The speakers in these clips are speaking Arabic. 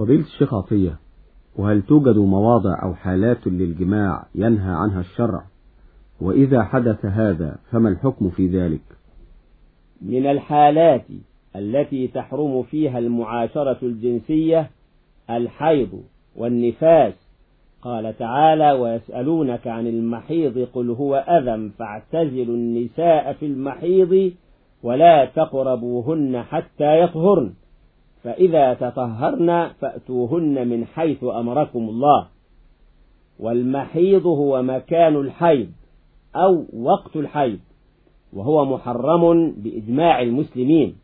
فضيلة الشيخ عطية وهل توجد مواضع أو حالات للجماع ينهى عنها الشرع؟ وإذا حدث هذا فما الحكم في ذلك؟ من الحالات التي تحرم فيها المعاشرة الجنسية الحيض والنفاس. قال تعالى ويسألونك عن المحيض قل هو أذى فاعتزلوا النساء في المحيض ولا تقربوهن حتى يطهرن. فإذا تطهرن فأتوهن من حيث أمركم الله. والمحيض هو مكان الحيض أو وقت الحيض وهو محرم بإجماع المسلمين.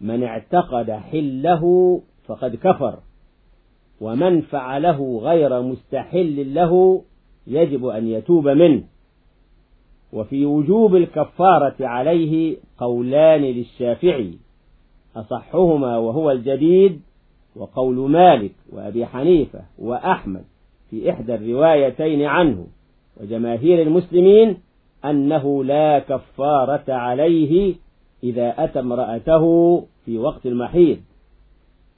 من اعتقد حله فقد كفر ومن فعله غير مستحل له يجب أن يتوب منه. وفي وجوب الكفارة عليه قولان للشافعي. أصحهما وهو الجديد وقول مالك وأبي حنيفة وأحمد في إحدى الروايتين عنه وجماهير المسلمين أنه لا كفارة عليه إذا أتى امرأته في وقت المحيض.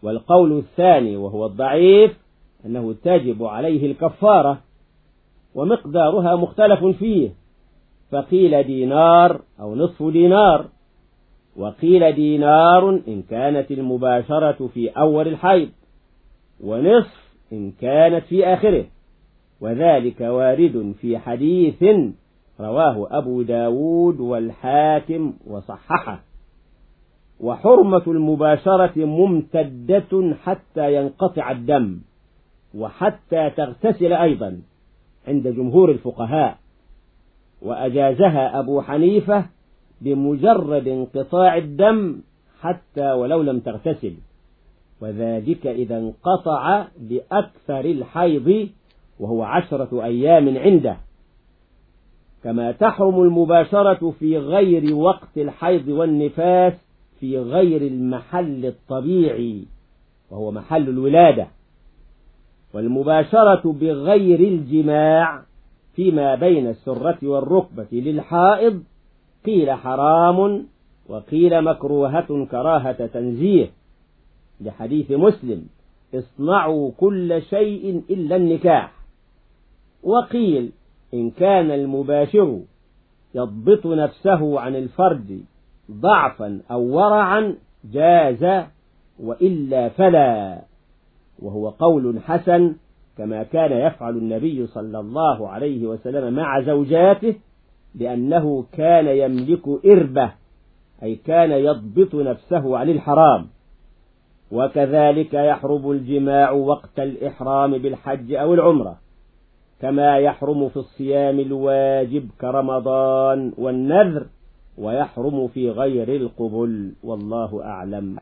والقول الثاني وهو الضعيف أنه تجب عليه الكفارة ومقدارها مختلف فيه فقيل دينار أو نصف دينار. وقيل دينار إن كانت المباشرة في أول الحيض ونصف إن كانت في آخره. وذلك وارد في حديث رواه أبو داود والحاكم وصححه. وحرمة المباشرة ممتدة حتى ينقطع الدم وحتى تغتسل أيضا عند جمهور الفقهاء. وأجازها أبو حنيفة بمجرد انقطاع الدم حتى ولو لم تغتسل. وذلك إذا انقطع بأكثر الحيض وهو عشرة أيام عنده. كما تحرم المباشرة في غير وقت الحيض والنفاس في غير المحل الطبيعي وهو محل الولادة. والمباشرة بغير الجماع فيما بين السرة والركبة للحائض قيل حرام وقيل مكروهة كراهة تنزيه. لحديث مسلم اصنعوا كل شيء إلا النكاح. وقيل إن كان المباشر يضبط نفسه عن الفرد ضعفا أو ورعا جاز وإلا فلا. وهو قول حسن كما كان يفعل النبي صلى الله عليه وسلم مع زوجاته لأنه كان يملك إربة أي كان يضبط نفسه عن الحرام. وكذلك يحرم الجماع وقت الإحرام بالحج أو العمرة كما يحرم في الصيام الواجب كرمضان والنذر ويحرم في غير القبل والله أعلم.